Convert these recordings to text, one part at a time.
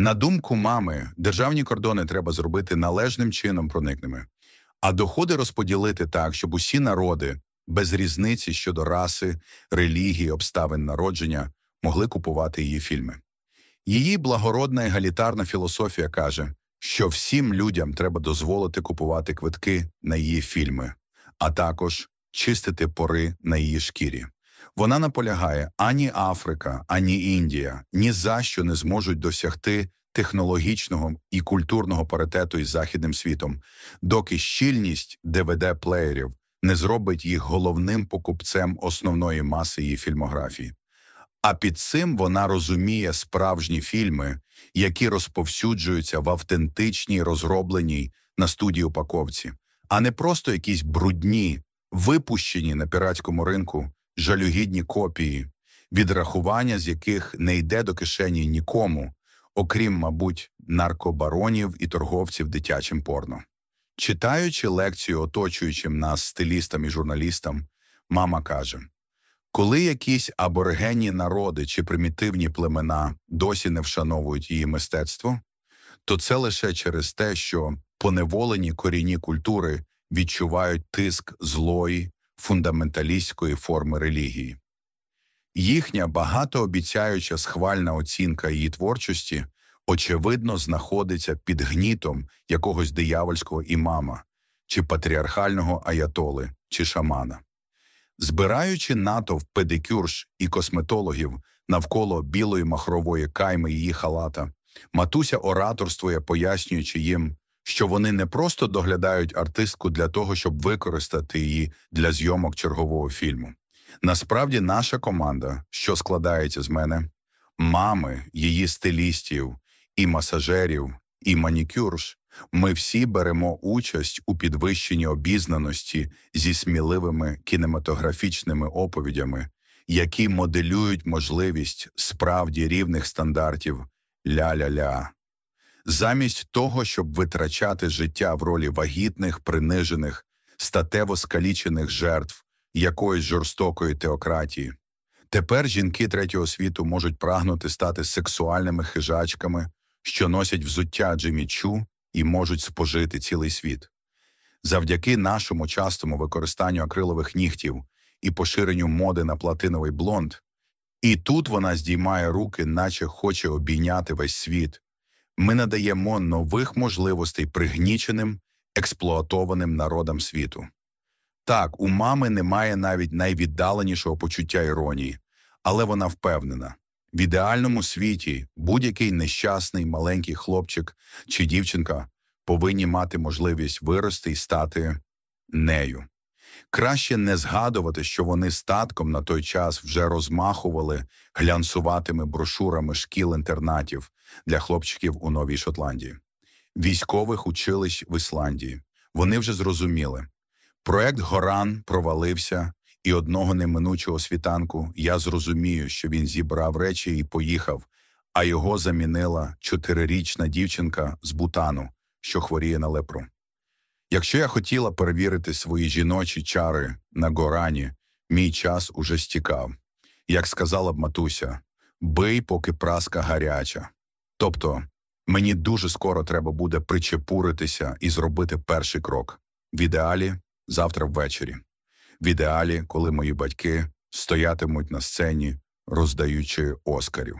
На думку мами, державні кордони треба зробити належним чином проникними, а доходи розподілити так, щоб усі народи, без різниці щодо раси, релігії, обставин народження, могли купувати її фільми. Її благородна егалітарна філософія каже, що всім людям треба дозволити купувати квитки на її фільми, а також чистити пори на її шкірі. Вона наполягає, ані Африка, ані Індія ні за що не зможуть досягти технологічного і культурного паритету із західним світом, доки щільність dvd плеєрів не зробить їх головним покупцем основної маси її фільмографії. А під цим вона розуміє справжні фільми, які розповсюджуються в автентичній розробленій на студії упаковці, а не просто якісь брудні, випущені на піратському ринку жалюгідні копії, відрахування з яких не йде до кишені нікому, окрім, мабуть, наркобаронів і торговців дитячим порно. Читаючи лекцію оточуючим нас стилістам і журналістам, мама каже коли якісь аборигенні народи чи примітивні племена досі не вшановують її мистецтво, то це лише через те, що поневолені корінні культури відчувають тиск злої, фундаменталістської форми релігії. Їхня багатообіцяюча схвальна оцінка її творчості, очевидно, знаходиться під гнітом якогось диявольського імама, чи патріархального аятоли, чи шамана. Збираючи натовп педикюрш і косметологів навколо білої махрової кайми її халата, матуся ораторствує, пояснюючи їм, що вони не просто доглядають артистку для того, щоб використати її для зйомок чергового фільму. Насправді, наша команда, що складається з мене, мами, її стилістів, і масажерів, і манікюрш, ми всі беремо участь у підвищенні обізнаності зі сміливими кінематографічними оповідями, які моделюють можливість справді рівних стандартів ля-ля-ля. Замість того, щоб витрачати життя в ролі вагітних, принижених, статево скалічених жертв якоїсь жорстокої теократії. Тепер жінки третього світу можуть прагнути стати сексуальними хижачками, що носять взуття Джимі Чу і можуть спожити цілий світ. Завдяки нашому частому використанню акрилових нігтів і поширенню моди на платиновий блонд, і тут вона здіймає руки, наче хоче обійняти весь світ. Ми надаємо нових можливостей пригніченим, експлуатованим народам світу. Так, у мами немає навіть найвіддаленішого почуття іронії, але вона впевнена в ідеальному світі будь-який нещасний маленький хлопчик чи дівчинка повинні мати можливість вирости і стати нею. Краще не згадувати, що вони статком на той час вже розмахували глянцуватими брошурами шкіл інтернатів для хлопчиків у Новій Шотландії, військових училищ в Ісландії. Вони вже зрозуміли. Проект Горан провалився, і одного неминучого світанку я зрозумію, що він зібрав речі і поїхав, а його замінила чотирирічна дівчинка з Бутану, що хворіє на лепру. Якщо я хотіла перевірити свої жіночі чари на горані, мій час уже стікав. Як сказала б матуся, бий, поки праска гаряча. Тобто мені дуже скоро треба буде причепуритися і зробити перший крок в ідеалі завтра ввечері в ідеалі, коли мої батьки стоятимуть на сцені, роздаючи оскарів.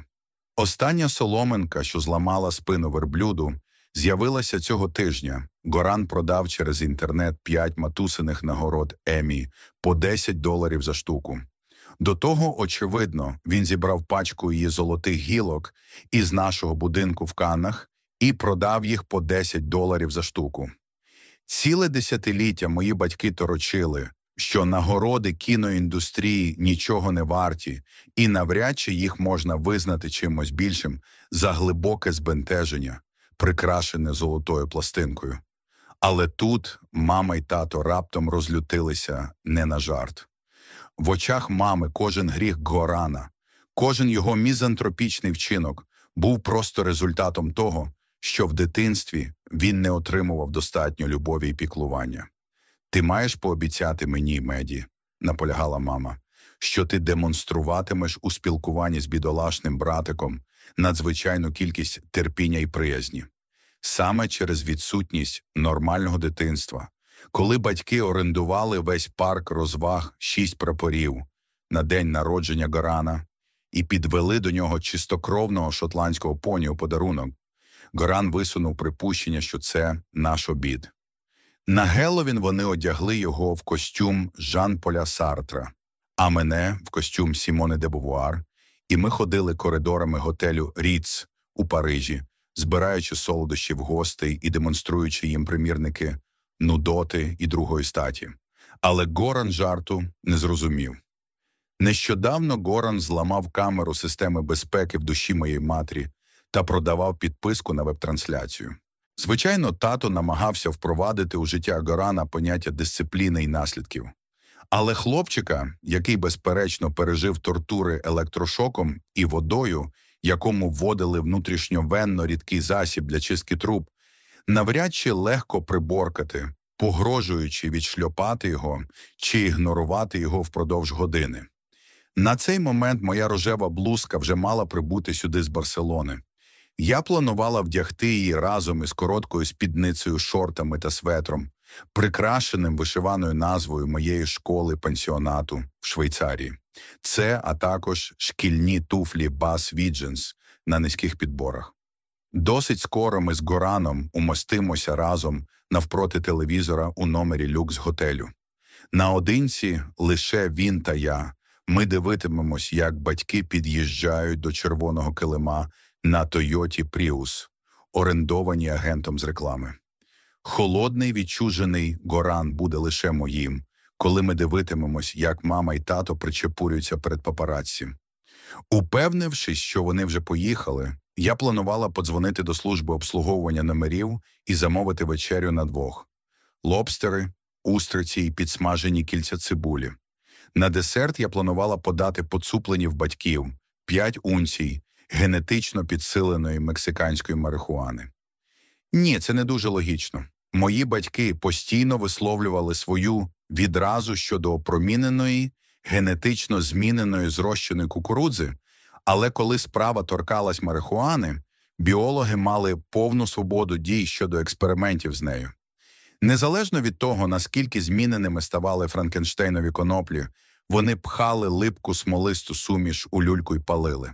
Остання соломинка, що зламала спину верблюду, з'явилася цього тижня. Горан продав через інтернет п'ять матусиних нагород Емі по 10 доларів за штуку. До того, очевидно, він зібрав пачку її золотих гілок із нашого будинку в Каннах і продав їх по 10 доларів за штуку. Ціле десятиліття мої батьки торочили, що нагороди кіноіндустрії нічого не варті, і навряд чи їх можна визнати чимось більшим за глибоке збентеження, прикрашене золотою пластинкою. Але тут мама й тато раптом розлютилися не на жарт. В очах мами кожен гріх Горана, кожен його мізантропічний вчинок був просто результатом того, що в дитинстві він не отримував достатньо любові і піклування. Ти маєш пообіцяти мені, меді, наполягала мама, що ти демонструватимеш у спілкуванні з бідолашним братиком надзвичайну кількість терпіння і приязні. Саме через відсутність нормального дитинства, коли батьки орендували весь парк розваг шість прапорів на день народження Горана і підвели до нього чистокровного шотландського поні у подарунок, Горан висунув припущення, що це наш обід. На Геловін вони одягли його в костюм Жан Поля Сартра, а мене в костюм Сімони де Бувуар, і ми ходили коридорами готелю Ріц у Парижі, збираючи солодощів гостей і демонструючи їм примірники нудоти і другої статі. Але Горан жарту не зрозумів. Нещодавно Горан зламав камеру системи безпеки в душі моєї матері та продавав підписку на веб-трансляцію. Звичайно, тато намагався впровадити у життя Горана поняття дисципліни і наслідків. Але хлопчика, який безперечно пережив тортури електрошоком і водою, якому вводили внутрішньовенно рідкий засіб для чистки труб, навряд чи легко приборкати, погрожуючи відшльопати його чи ігнорувати його впродовж години. На цей момент моя рожева блузка вже мала прибути сюди з Барселони. Я планувала вдягти її разом із короткою спідницею, шортами та светром, прикрашеним вишиваною назвою моєї школи пансіонату в Швейцарії. Це, а також шкільні туфлі Бас Відженс на низьких підборах. Досить скоро ми з Гораном умостимося разом навпроти телевізора у номері люкс готелю. Наодинці лише він та я. Ми дивитимемось, як батьки під'їжджають до червоного килима на Тойоті Пріус, орендовані агентом з реклами. Холодний відчужений Горан буде лише моїм, коли ми дивитимемось, як мама і тато причепурюються перед папараці. Упевнившись, що вони вже поїхали, я планувала подзвонити до служби обслуговування номерів і замовити вечерю на двох лобстери, устриці і підсмажені кільця цибулі. На десерт я планувала подати поцуплені в батьків п'ять унцій генетично підсиленої мексиканської марихуани. Ні, це не дуже логічно. Мої батьки постійно висловлювали свою відразу щодо опроміненої, генетично зміненої зрощеної кукурудзи, але коли справа торкалась марихуани, біологи мали повну свободу дій щодо експериментів з нею. Незалежно від того, наскільки зміненими ставали Франкенштейнові коноплі, вони пхали липку смолисту суміш у люльку й палили.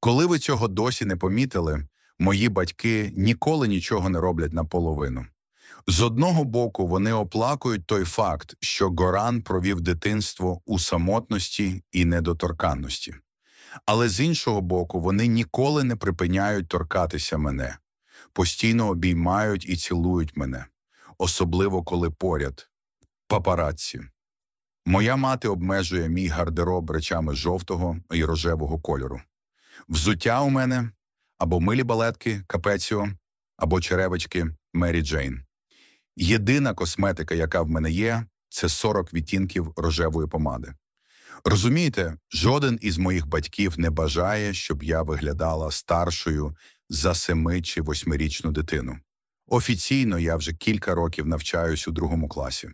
Коли ви цього досі не помітили, мої батьки ніколи нічого не роблять наполовину. З одного боку, вони оплакують той факт, що Горан провів дитинство у самотності і недоторканності. Але з іншого боку, вони ніколи не припиняють торкатися мене, постійно обіймають і цілують мене, особливо коли поряд. Папараці. Моя мати обмежує мій гардероб речами жовтого і рожевого кольору. Взуття у мене або милі балетки Капеціо, або черевички Мері Джейн. Єдина косметика, яка в мене є, це 40 відтінків рожевої помади. Розумієте, жоден із моїх батьків не бажає, щоб я виглядала старшою за семи чи восьмирічну дитину. Офіційно я вже кілька років навчаюсь у другому класі.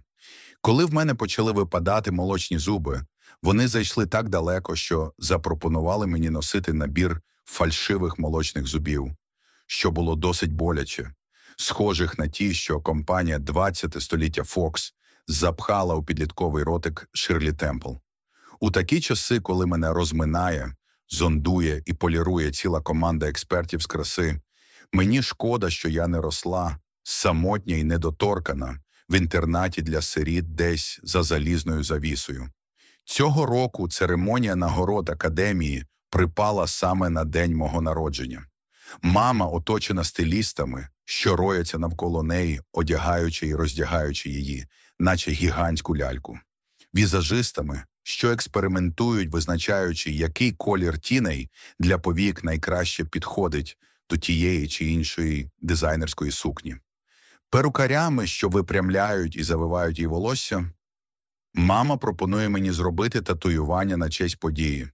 Коли в мене почали випадати молочні зуби, вони зайшли так далеко, що запропонували мені носити набір фальшивих молочних зубів, що було досить боляче, схожих на ті, що компанія 20 століття Фокс запхала у підлітковий ротик Ширлі Темпл. У такі часи, коли мене розминає, зондує і полірує ціла команда експертів з краси, мені шкода, що я не росла, самотня і недоторкана в інтернаті для сиріт десь за залізною завісою. Цього року церемонія нагород академії припала саме на день мого народження. Мама, оточена стилістами, що рояться навколо неї, одягаючи і роздягаючи її, наче гігантську ляльку, візажистами, що експериментують, визначаючи, який колір тіней для повік найкраще підходить до тієї чи іншої дизайнерської сукні, перукарями, що випрямляють і завивають її волосся. Мама пропонує мені зробити татуювання на честь події.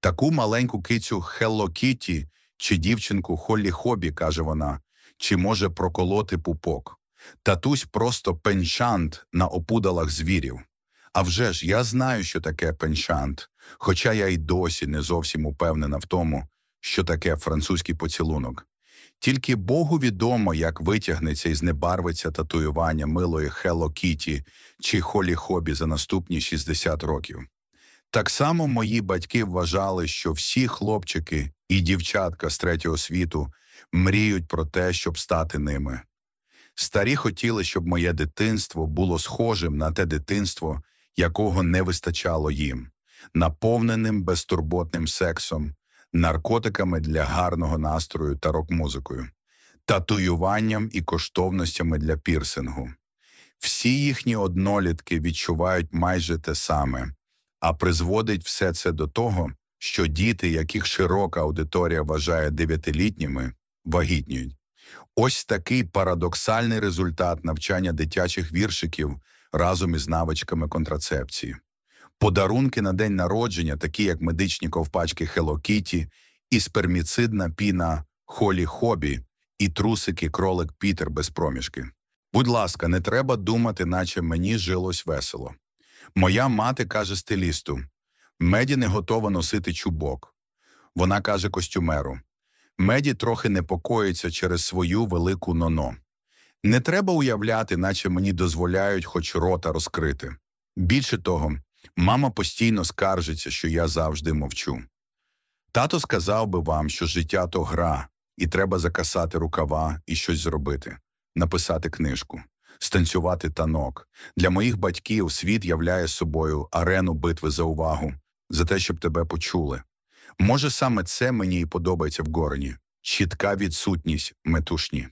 Таку маленьку кицю Хелло Кітті чи дівчинку Холлі Хобі, каже вона, чи може проколоти пупок. Татусь просто пеншант на опудалах звірів. А авже ж я знаю, що таке пеншант, хоча я й досі не зовсім упевнена в тому, що таке французький поцілунок. Тільки Богу відомо, як витягнеться і знебарвиться татуювання милої Хелло Кіті чи Холі Хобі за наступні 60 років. Так само мої батьки вважали, що всі хлопчики і дівчатка з третього світу мріють про те, щоб стати ними. Старі хотіли, щоб моє дитинство було схожим на те дитинство, якого не вистачало їм, наповненим безтурботним сексом, наркотиками для гарного настрою та рок-музикою, татуюванням і коштовностями для пірсингу. Всі їхні однолітки відчувають майже те саме, а призводить все це до того, що діти, яких широка аудиторія вважає дев'ятилітніми, вагітніють. Ось такий парадоксальний результат навчання дитячих віршиків разом із навичками контрацепції. Подарунки на день народження, такі як медичні ковпачки Kitty і сперміцидна піна Холі Хобі, і трусики кролик Пітер без проміжки. Будь ласка, не треба думати, наче мені жилось весело. Моя мати каже стилісту: меді не готова носити чубок. Вона каже костюмеру. Меді трохи непокоїться через свою велику ноно. Не треба уявляти, наче мені дозволяють хоч рота розкрити. Більше того, мама постійно скаржиться, що я завжди мовчу. Тато сказав би вам, що життя то гра, і треба закасати рукава і щось зробити, написати книжку, станцювати танок. Для моїх батьків світ являє собою арену битви за увагу, за те, щоб тебе почули. Може, саме це мені і подобається в Горені чітка відсутність метушні.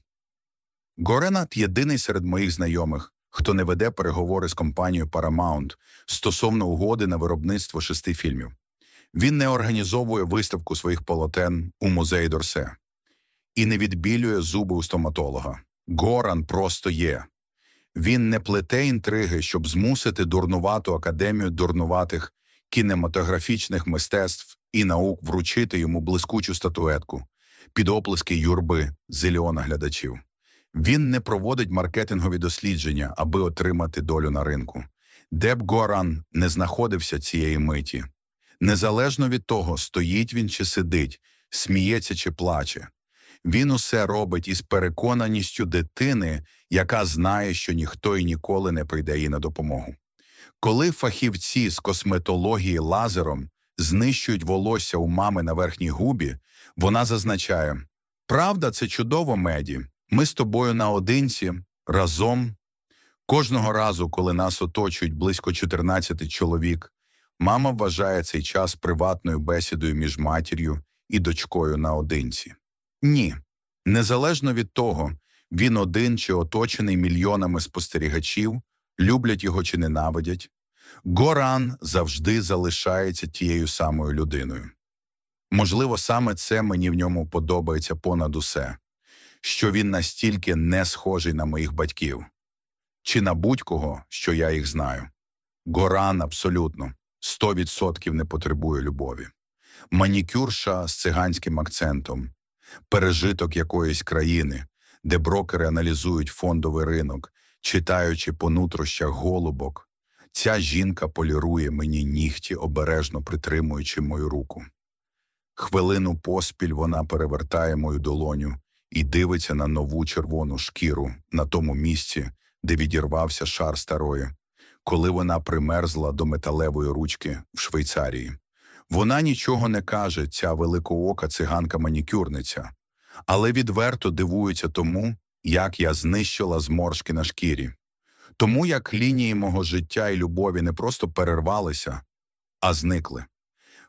Горенат єдиний серед моїх знайомих, хто не веде переговори з компанією Paramount стосовно угоди на виробництво шести фільмів. Він не організовує виставку своїх полотен у музеї Дорсе і не відбілює зуби у стоматолога. Горан просто є. Він не плете інтриги, щоб змусити дурнувату академію дурнуватих кінематографічних мистецтв і наук вручити йому блискучу статуетку під оплески юрби зеліона глядачів. Він не проводить маркетингові дослідження, аби отримати долю на ринку. Де б Горан не знаходився цієї миті. Незалежно від того, стоїть він чи сидить, сміється чи плаче. Він усе робить із переконаністю дитини, яка знає, що ніхто і ніколи не прийде їй на допомогу. Коли фахівці з косметології лазером знищують волосся у мами на верхній губі, вона зазначає: Правда, це чудово, меді. Ми з тобою наодинці, разом. Кожного разу, коли нас оточують близько 14 чоловік, мама вважає цей час приватною бесідою між матір'ю і дочкою наодинці. Ні, незалежно від того, він один чи оточений мільйонами спостерігачів, люблять його чи ненавидять, Горан завжди залишається тією самою людиною. Можливо, саме це мені в ньому подобається понад усе, що він настільки не схожий на моїх батьків, чи на будь-кого, що я їх знаю. Горан абсолютно 100% не потребує любові. Манікюрша з циганським акцентом, пережиток якоїсь країни, де брокери аналізують фондовий ринок, читаючи по нутрощах голубок, ця жінка полірує мені нігті, обережно притримуючи мою руку. Хвилину поспіль вона перевертає мою долоню і дивиться на нову червону шкіру на тому місці, де відірвався шар старої, коли вона примерзла до металевої ручки в Швейцарії. Вона нічого не каже, ця великоока циганка-манікюрниця, але відверто дивується тому, як я знищила зморшки на шкірі, тому як лінії мого життя і любові не просто перервалися, а зникли.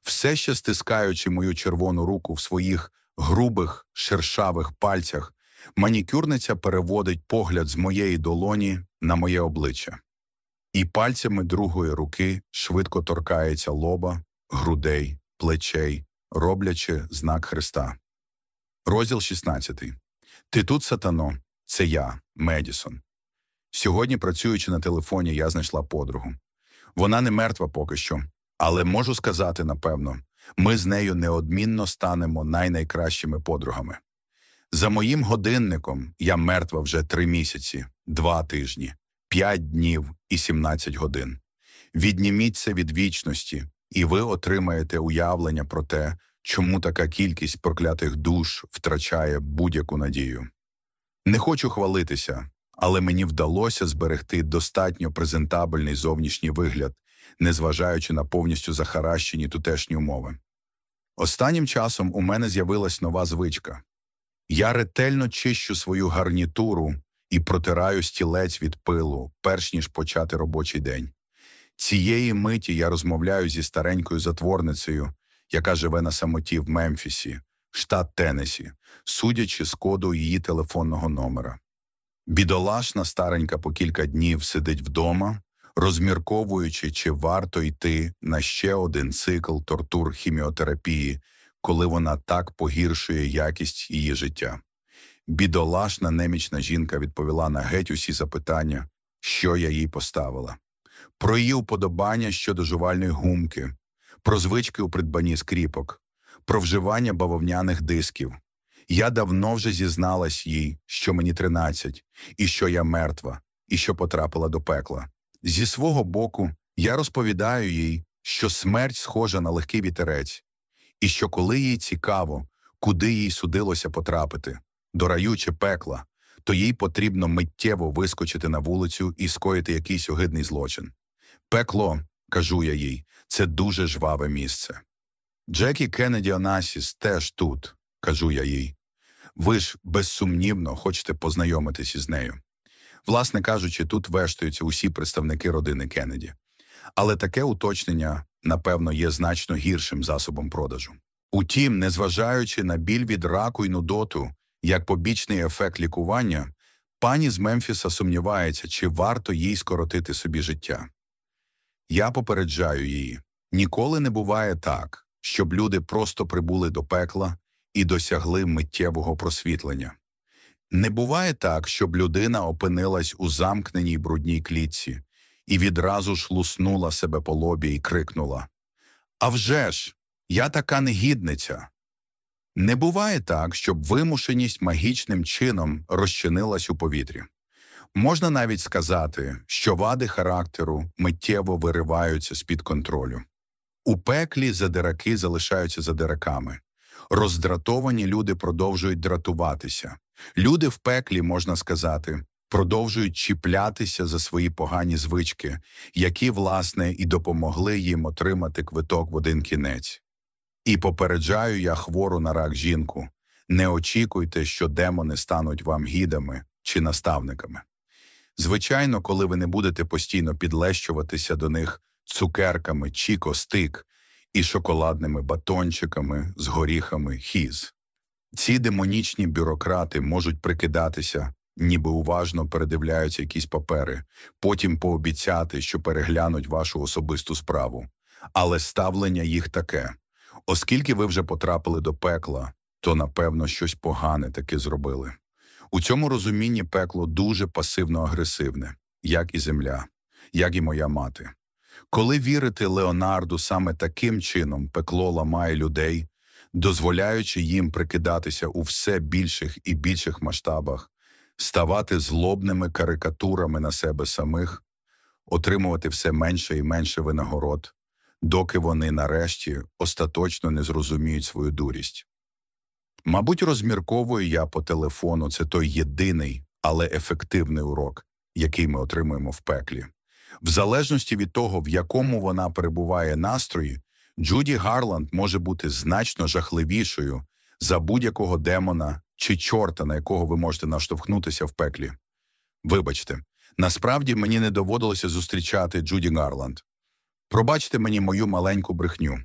Все ще стискаючи мою червону руку в своїх грубих, шершавих пальцях, манікюрниця переводить погляд з моєї долоні на моє обличчя, і пальцями другої руки швидко торкається лоба, грудей, плечей, роблячи знак Христа. Розділ 16. Ти тут, сатано, це я, Медісон. Сьогодні, працюючи на телефоні, я знайшла подругу. Вона не мертва поки що, але можу сказати напевно, ми з нею неодмінно станемо найнайкращими подругами. За моїм годинником я мертва вже три місяці, два тижні, п'ять днів і сімнадцять годин. Відніміться від вічності, і ви отримаєте уявлення про те, чому така кількість проклятих душ втрачає будь-яку надію. Не хочу хвалитися, але мені вдалося зберегти достатньо презентабельний зовнішній вигляд, незважаючи на повністю захаращені тутешні умови. Останнім часом у мене з'явилась нова звичка. Я ретельно чищу свою гарнітуру і протираю стілець від пилу, перш ніж почати робочий день. Цієї миті я розмовляю зі старенькою затворницею, яка живе на самоті в Мемфісі, штат Теннесі, судячи з коду її телефонного номера. Бідолашна старенька по кілька днів сидить вдома, розмірковуючи, чи варто йти на ще один цикл тортур хіміотерапії, коли вона так погіршує якість її життя. Бідолашна немічна жінка відповіла на геть усі запитання, що я їй поставила, про її уподобання щодо жувальної гумки, про звички у придбанні скріпок, про вживання бавовняних дисків. Я давно вже зізналась їй, що мені тринадцять, і що я мертва, і що потрапила до пекла. Зі свого боку, я розповідаю їй, що смерть схожа на легкий вітерець, і що коли їй цікаво, куди їй судилося потрапити, до раю чи пекла, то їй потрібно миттєво вискочити на вулицю і скоїти якийсь огидний злочин. Пекло, кажу я їй, це дуже жваве місце. Джекі Кеннеді Онасіс теж тут, кажу я їй. Ви ж безсумнівно хочете познайомитись із нею. Власне кажучи, тут вештаються усі представники родини Кеннеді. Але таке уточнення, напевно, є значно гіршим засобом продажу. Утім, незважаючи на біль від раку й нудоту, як побічний ефект лікування, пані з Мемфіса сумнівається, чи варто їй скоротити собі життя. Я попереджаю її ніколи не буває так, щоб люди просто прибули до пекла і досягли миттєвого просвітлення. Не буває так, щоб людина опинилась у замкненій брудній клітці і відразу ж луснула себе по лобі і крикнула «А вже ж, я така негідниця. Не буває так, щоб вимушеність магічним чином розчинилась у повітрі. Можна навіть сказати, що вади характеру миттєво вириваються з під контролю. У пеклі задираки залишаються задираками. Роздратовані люди продовжують дратуватися. Люди в пеклі, можна сказати, продовжують чіплятися за свої погані звички, які, власне, і допомогли їм отримати квиток в один кінець. І попереджаю я хвору на рак жінку не очікуйте, що демони стануть вам гідами чи наставниками. Звичайно, коли ви не будете постійно підлещуватися до них цукерками чи костик і шоколадними батончиками з горіхами хіз. Ці демонічні бюрократи можуть прикидатися, ніби уважно передивляються якісь папери, потім пообіцяти, що переглянуть вашу особисту справу. Але ставлення їх таке оскільки ви вже потрапили до пекла, то напевно щось погане таки зробили. У цьому розумінні пекло дуже пасивно агресивне, як і земля, як і моя мати. Коли вірити Леонарду саме таким чином пекло ламає людей, дозволяючи їм прикидатися у все більших і більших масштабах, ставати злобними карикатурами на себе самих, отримувати все менше і менше винагород, доки вони нарешті остаточно не зрозуміють свою дурість. Мабуть, розмірковую я по телефону це той єдиний, але ефективний урок, який ми отримуємо в пеклі. В залежності від того, в якому вона перебуває настрої, Джуді Гарланд може бути значно жахливішою за будь-якого демона чи чорта, на якого ви можете наштовхнутися в пеклі. Вибачте, насправді мені не доводилося зустрічати Джуді Гарланд. Пробачте мені мою маленьку брехню.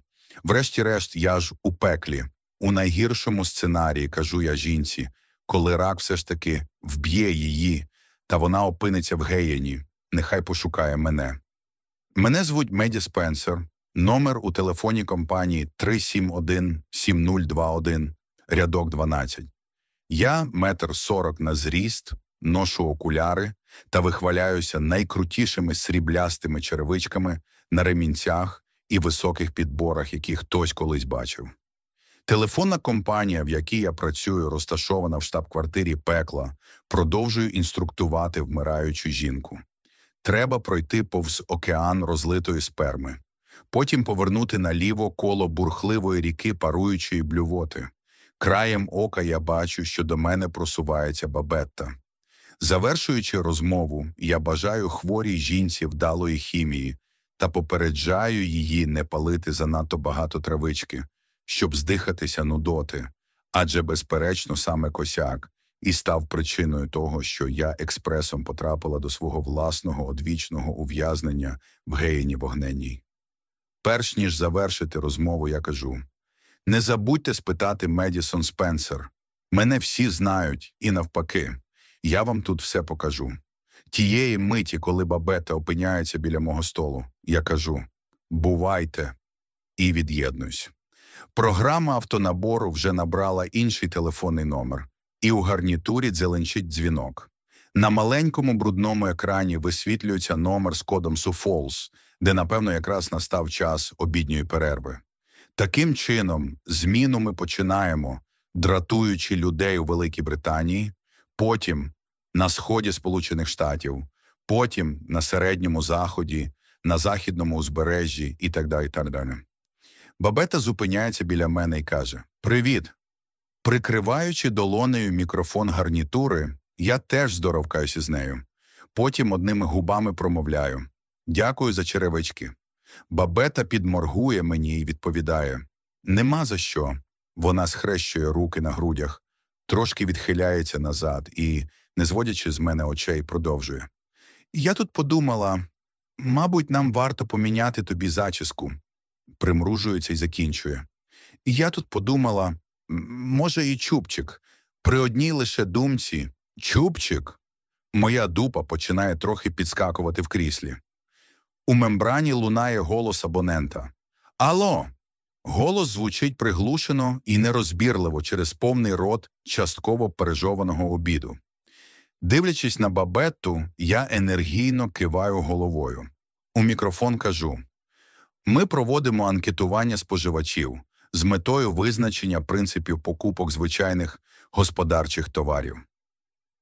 Врешті-решт, я ж у пеклі, у найгіршому сценарії, кажу я жінці, коли рак все ж таки вб'є її, та вона опиниться в геєні, нехай пошукає мене. Мене звуть Меді Спенсер, номер у телефоні компанії 371 7021, рядок 12. Я метр сорок на зріст, ношу окуляри та вихваляюся найкрутішими сріблястими черевичками на ремінцях і високих підборах, які хтось колись бачив. Телефонна компанія, в якій я працюю, розташована в штаб-квартирі пекла, продовжує інструктувати вмираючу жінку. Треба пройти повз океан розлитої сперми. потім повернути наліво коло бурхливої ріки паруючої блювоти. Краєм ока я бачу, що до мене просувається бабетта. Завершуючи розмову, я бажаю хворій жінці вдалої хімії та попереджаю її не палити занадто багато травички, щоб здихатися нудоти, адже, безперечно, саме косяк і став причиною того, що я експресом потрапила до свого власного одвічного ув'язнення в геїні вогненній. Перш ніж завершити розмову, я кажу не забудьте спитати Медісон Спенсер. Мене всі знають, і навпаки, я вам тут все покажу. Тієї миті, коли бабета опиняється біля мого столу, я кажу бувайте і від'єднуюсь. Програма автонабору вже набрала інший телефонний номер, і у гарнітурі дзеленчить дзвінок. На маленькому брудному екрані висвітлюється номер з кодом SUFOLS, де, напевно, якраз настав час обідньої перерви. Таким чином, зміну ми починаємо, дратуючи людей у Великій Британії, потім на сході Сполучених Штатів, потім на середньому заході, на західному узбережжі. І так далі. Бабета зупиняється біля мене і каже: Привіт! Прикриваючи долонею мікрофон гарнітури, я теж здоровкаюся з нею. Потім одними губами промовляю Дякую за черевички. Бабета підморгує мені і відповідає Нема за що. Вона схрещує руки на грудях, трошки відхиляється назад і, не зводячи з мене очей, продовжує. Я тут подумала мабуть, нам варто поміняти тобі зачіску, примружується і закінчує. І я тут подумала може, і чубчик. При одній лише думці чубчик. Моя дупа починає трохи підскакувати в кріслі. У мембрані лунає голос абонента. Ало. Голос звучить приглушено і нерозбірливо через повний рот частково пережованого обіду. Дивлячись на бабетту, я енергійно киваю головою. У мікрофон кажу: ми проводимо анкетування споживачів з метою визначення принципів покупок звичайних господарчих товарів.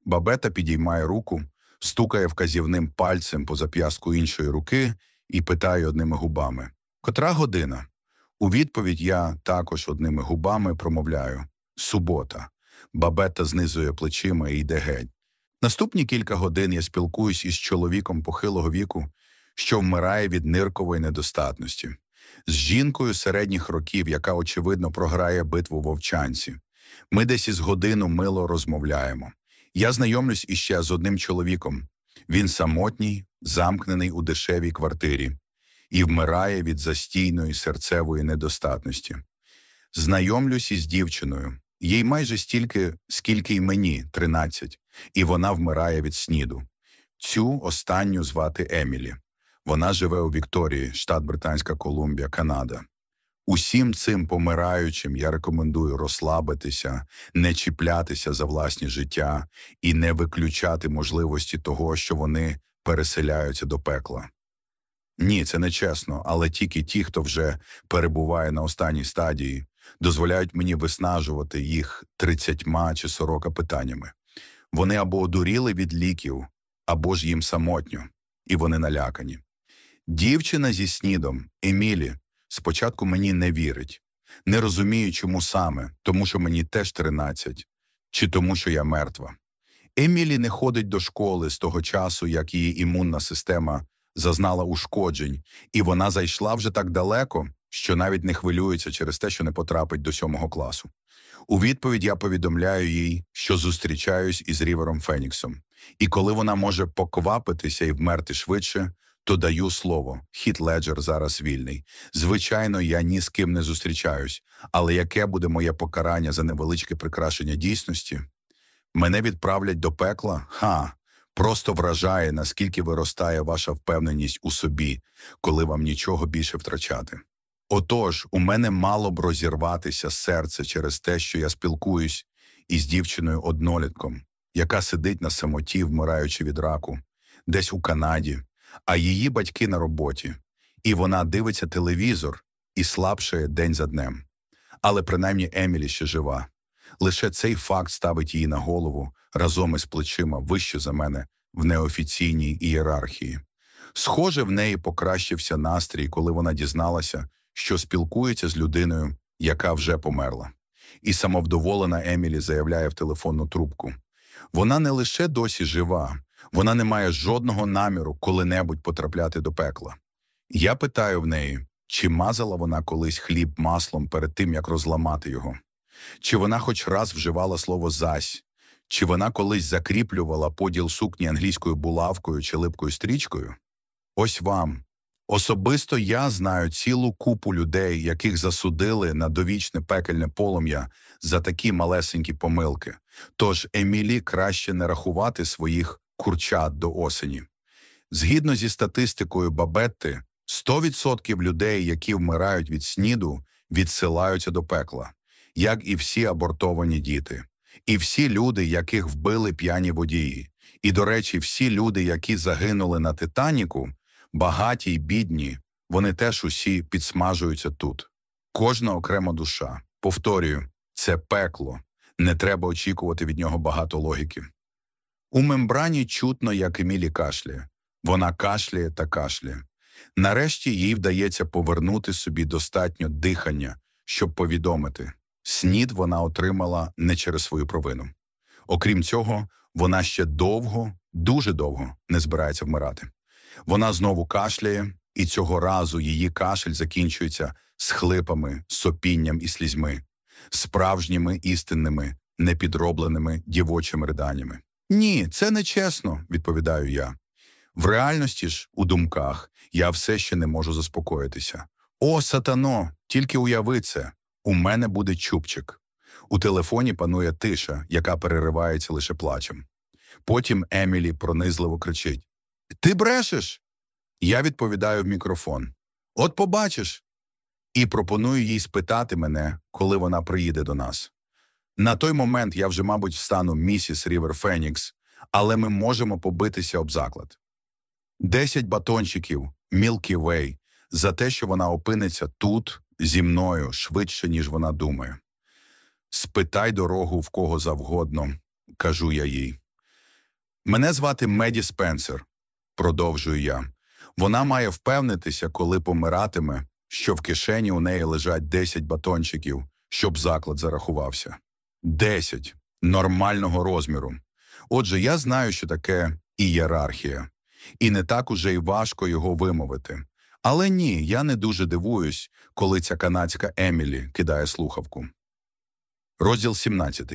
Бабета підіймає руку, стукає вказівним пальцем по зап'ястку іншої руки і питає одними губами Котра година? У відповідь я також одними губами промовляю Субота. Бабета знизує плечима і йде геть. Наступні кілька годин я спілкуюсь із чоловіком похилого віку, що вмирає від ниркової недостатності з жінкою середніх років, яка, очевидно, програє битву вовчанці. Ми десь із годину мило розмовляємо. Я знайомлюсь іще з одним чоловіком. Він самотній, замкнений у дешевій квартирі і вмирає від застійної серцевої недостатності. Знайомлюсь із дівчиною, їй майже стільки, скільки й мені, 13, і вона вмирає від сніду. Цю останню звати Емілі. Вона живе у Вікторії, штат Британська Колумбія, Канада. Усім цим помираючим я рекомендую розслабитися, не чіплятися за власні життя і не виключати можливості того, що вони переселяються до пекла. Ні, це не чесно, але тільки ті, хто вже перебуває на останній стадії, дозволяють мені виснажувати їх тридцятьма чи сорока питаннями. Вони або одуріли від ліків, або ж їм самотньо, і вони налякані. Дівчина зі снідом, Емілі, спочатку мені не вірить, не розумію, чому саме, тому що мені теж 13, чи тому, що я мертва. Емілі не ходить до школи з того часу, як її імунна система зазнала ушкоджень, і вона зайшла вже так далеко, що навіть не хвилюється через те, що не потрапить до сьомого класу. У відповідь я повідомляю їй, що зустрічаюсь із Рівером Феніксом, і коли вона може поквапитися і вмерти швидше, то даю слово, хіт леджер зараз вільний. Звичайно, я ні з ким не зустрічаюсь, але яке буде моє покарання за невеличке прикрашення дійсності? Мене відправлять до пекла? Ха, просто вражає, наскільки виростає ваша впевненість у собі, коли вам нічого більше втрачати. Отож, у мене мало б розірватися серце через те, що я спілкуюсь із дівчиною однолітком, яка сидить на самоті, вмираючи від раку, десь у Канаді а її батьки на роботі, і вона дивиться телевізор і слабшає день за днем. Але принаймні Емілі ще жива. Лише цей факт ставить її на голову разом із плечима вище за мене в неофіційній ієрархії. Схоже, в неї покращився настрій, коли вона дізналася, що спілкується з людиною, яка вже померла. І самовдоволена Емілі заявляє в телефонну трубку: вона не лише досі жива, вона не має жодного наміру коли-небудь потрапляти до пекла. Я питаю в неї, чи мазала вона колись хліб маслом перед тим, як розламати його, чи вона хоч раз вживала слово зась, чи вона колись закріплювала поділ сукні англійською булавкою чи липкою стрічкою? Ось вам. Особисто я знаю цілу купу людей, яких засудили на довічне пекельне полум'я за такі малесенькі помилки. Тож Емілі краще не рахувати своїх курчат до осені. Згідно зі статистикою Бабетти, 100% людей, які вмирають від сніду, відсилаються до пекла, як і всі абортовані діти, і всі люди, яких вбили п'яні водії. І, до речі, всі люди, які загинули на Титаніку, багаті й бідні, вони теж усі підсмажуються тут. Кожна окрема душа. Повторюю, це пекло, не треба очікувати від нього багато логіки. У мембрані чутно, як Емілі кашляє. Вона кашляє та кашляє. Нарешті їй вдається повернути собі достатньо дихання, щоб повідомити снід вона отримала не через свою провину. Окрім цього, вона ще довго, дуже довго не збирається вмирати. Вона знову кашляє, і цього разу її кашель закінчується схлипами, сопінням і слізьми, справжніми істинними, непідробленими дівочими риданнями. Ні, це не чесно, відповідаю я. В реальності ж, у думках, я все ще не можу заспокоїтися. О, сатано, тільки уяви це, у мене буде чубчик. У телефоні панує тиша, яка переривається лише плачем. Потім Емілі пронизливо кричить: Ти брешеш? Я відповідаю в мікрофон. От побачиш. І пропоную їй спитати мене, коли вона приїде до нас. На той момент я вже, мабуть, стану місіс Рівер Фенікс, але ми можемо побитися об заклад. Десять батончиків Milky Way за те, що вона опиниться тут зі мною швидше, ніж вона думає. Спитай дорогу в кого завгодно, кажу я їй. Мене звати Меді Спенсер, продовжую я. Вона має впевнитися, коли помиратиме, що в кишені у неї лежать 10 батончиків, щоб заклад зарахувався. Десять нормального розміру. Отже, я знаю, що таке ієрархія, і не так уже й важко його вимовити. Але ні, я не дуже дивуюсь, коли ця канадська Емілі кидає слухавку. Розділ 17.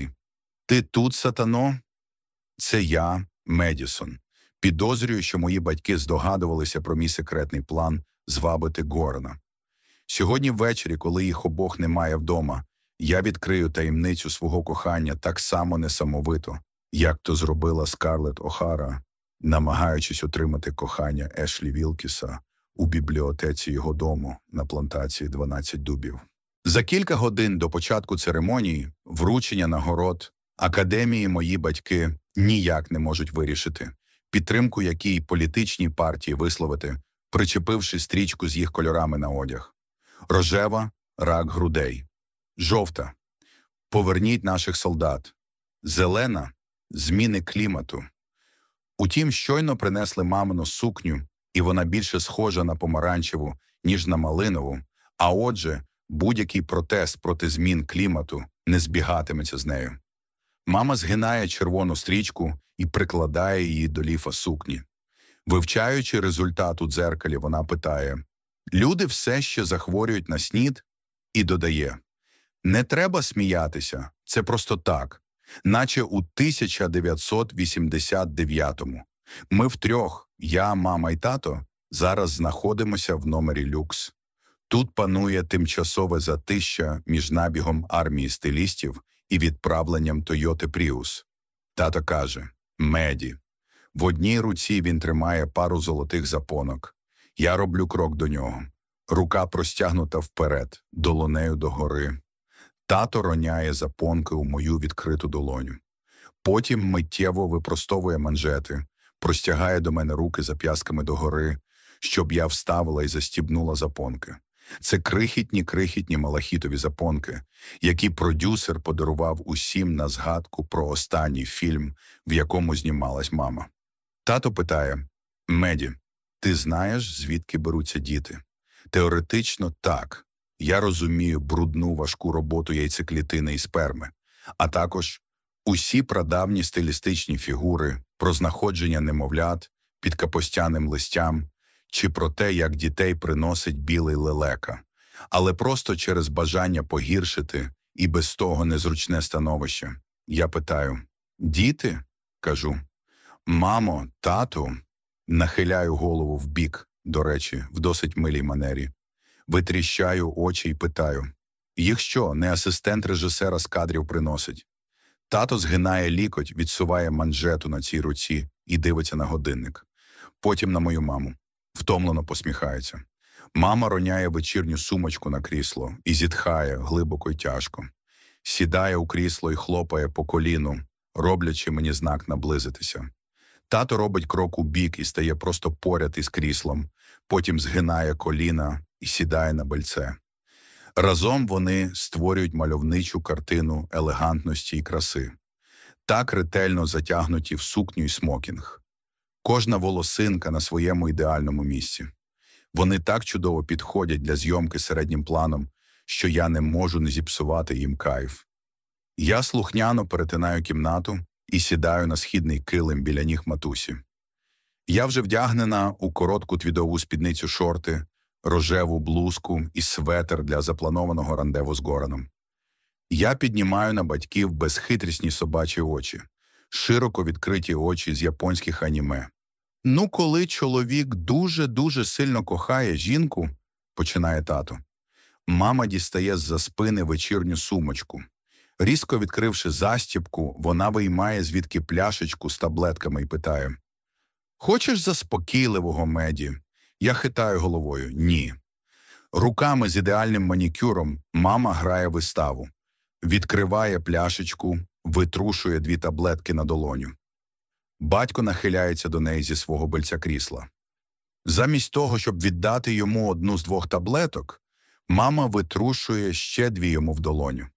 Ти тут, сатано? Це я, Медісон. Підозрюю, що мої батьки здогадувалися про мій секретний план звабити Горона. Сьогодні ввечері, коли їх обох немає вдома, я відкрию таємницю свого кохання так само несамовито, як то зробила Скарлет Охара, намагаючись отримати кохання Ешлі Вілкіса у бібліотеці його дому на плантації 12 дубів. За кілька годин до початку церемонії, вручення нагород, академії мої батьки ніяк не можуть вирішити, підтримку якій політичній партії висловити, причепивши стрічку з їх кольорами на одяг. Рожева рак грудей, жовта. Поверніть наших солдат, зелена зміни клімату. Утім, щойно принесли мамину сукню, і вона більше схожа на помаранчеву, ніж на малинову. А отже, будь-який протест проти змін клімату не збігатиметься з нею. Мама згинає червону стрічку і прикладає її до ліфа сукні. Вивчаючи результат у дзеркалі, вона питає Люди все ще захворюють на снід і додає Не треба сміятися, це просто так, наче у 1989-му. Ми втрьох, я, мама і тато, зараз знаходимося в номері люкс. Тут панує тимчасове затища між набігом армії стилістів і відправленням Тойоти Пріус. Тато каже Меді. В одній руці він тримає пару золотих запонок. Я роблю крок до нього. Рука простягнута вперед, долонею догори. Тато роняє запонки у мою відкриту долоню. Потім миттєво випростовує манжети, простягає до мене руки за п'ясками догори, щоб я вставила і застібнула запонки. Це крихітні, крихітні малахітові запонки, які продюсер подарував усім на згадку про останній фільм, в якому знімалась мама. Тато питає Меді, Ти знаєш, звідки беруться діти? Теоретично так. Я розумію брудну важку роботу яйцеклітини і сперми, а також усі прадавні стилістичні фігури про знаходження немовлят під капостяним листям чи про те, як дітей приносить білий лелека, але просто через бажання погіршити і без того незручне становище. Я питаю діти? кажу, мамо, тату, нахиляю голову в бік, до речі, в досить милій манері. Витріщаю очі і питаю їх що, не асистент режисера з кадрів приносить? Тато згинає лікоть, відсуває манжету на цій руці і дивиться на годинник. Потім на мою маму. Втомлено посміхається. Мама роняє вечірню сумочку на крісло і зітхає глибоко й тяжко. Сідає у крісло і хлопає по коліну, роблячи мені знак наблизитися. Тато робить крок у бік і стає просто поряд із кріслом, потім згинає коліна і сідає на бельце. Разом вони створюють мальовничу картину елегантності і краси, так ретельно затягнуті в сукню й смокінг. Кожна волосинка на своєму ідеальному місці. Вони так чудово підходять для зйомки середнім планом, що я не можу не зіпсувати їм кайф. Я слухняно перетинаю кімнату і сідаю на східний килим біля ніг матусі. Я вже вдягнена у коротку твідову спідницю шорти, рожеву блузку і светер для запланованого рандеву з Гораном. Я піднімаю на батьків безхитрісні собачі очі, широко відкриті очі з японських аніме. Ну, коли чоловік дуже-дуже сильно кохає жінку, починає тато. Мама дістає з-за спини вечірню сумочку. Різко відкривши застібку, вона виймає звідки пляшечку з таблетками і питає Хочеш заспокійливого меді? Я хитаю головою ні. Руками з ідеальним манікюром мама грає виставу, відкриває пляшечку, витрушує дві таблетки на долоню. Батько нахиляється до неї зі свого бельця крісла. Замість того, щоб віддати йому одну з двох таблеток, мама витрушує ще дві йому в долоню.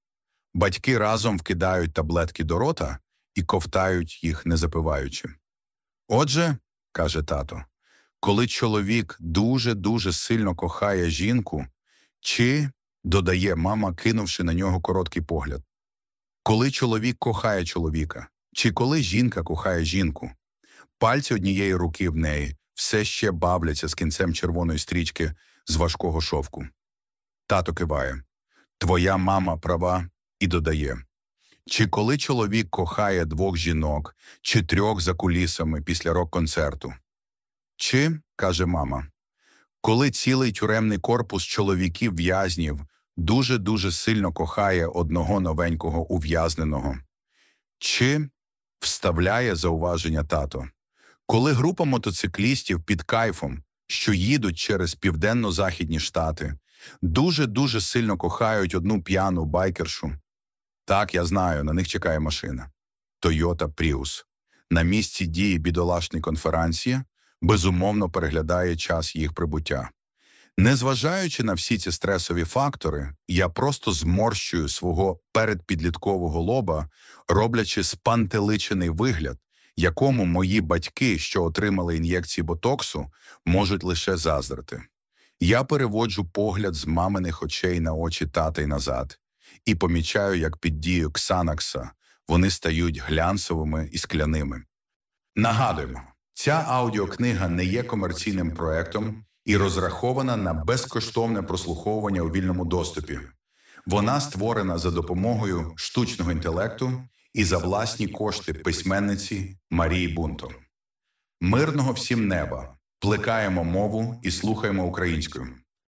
Батьки разом вкидають таблетки до рота і ковтають їх, не запиваючи. Отже, каже тато, коли чоловік дуже-дуже сильно кохає жінку, чи, додає мама, кинувши на нього короткий погляд, коли чоловік кохає чоловіка, чи коли жінка кохає жінку, пальці однієї руки в неї все ще бавляться з кінцем червоної стрічки з важкого шовку. Тато киває Твоя мама права і додає чи коли чоловік кохає двох жінок чи трьох за кулісами після рок-концерту. Чи, каже мама, коли цілий тюремний корпус чоловіків в'язнів дуже дуже сильно кохає одного новенького ув'язненого, чи вставляє зауваження тато, коли група мотоциклістів під кайфом, що їдуть через південно-західні штати, дуже дуже сильно кохають одну п'яну байкершу. Так, я знаю, на них чекає машина Toyota Prius. На місці дії бідолашної конференції безумовно переглядає час їх прибуття. Незважаючи на всі ці стресові фактори, я просто зморщую свого передпідліткового лоба, роблячи спантеличений вигляд, якому мої батьки, що отримали ін'єкції ботоксу, можуть лише заздрити. Я переводжу погляд з маминих очей на очі тата й назад і помічаю, як під дією Ксанакса вони стають глянцевими і скляними. Нагадуємо. Ця аудіокнига не є комерційним проектом і розрахована на безкоштовне прослуховування у вільному доступі. Вона створена за допомогою штучного інтелекту і за власні кошти письменниці Марії Бунто. Мирного всім неба! Плекаємо мову і слухаємо українською.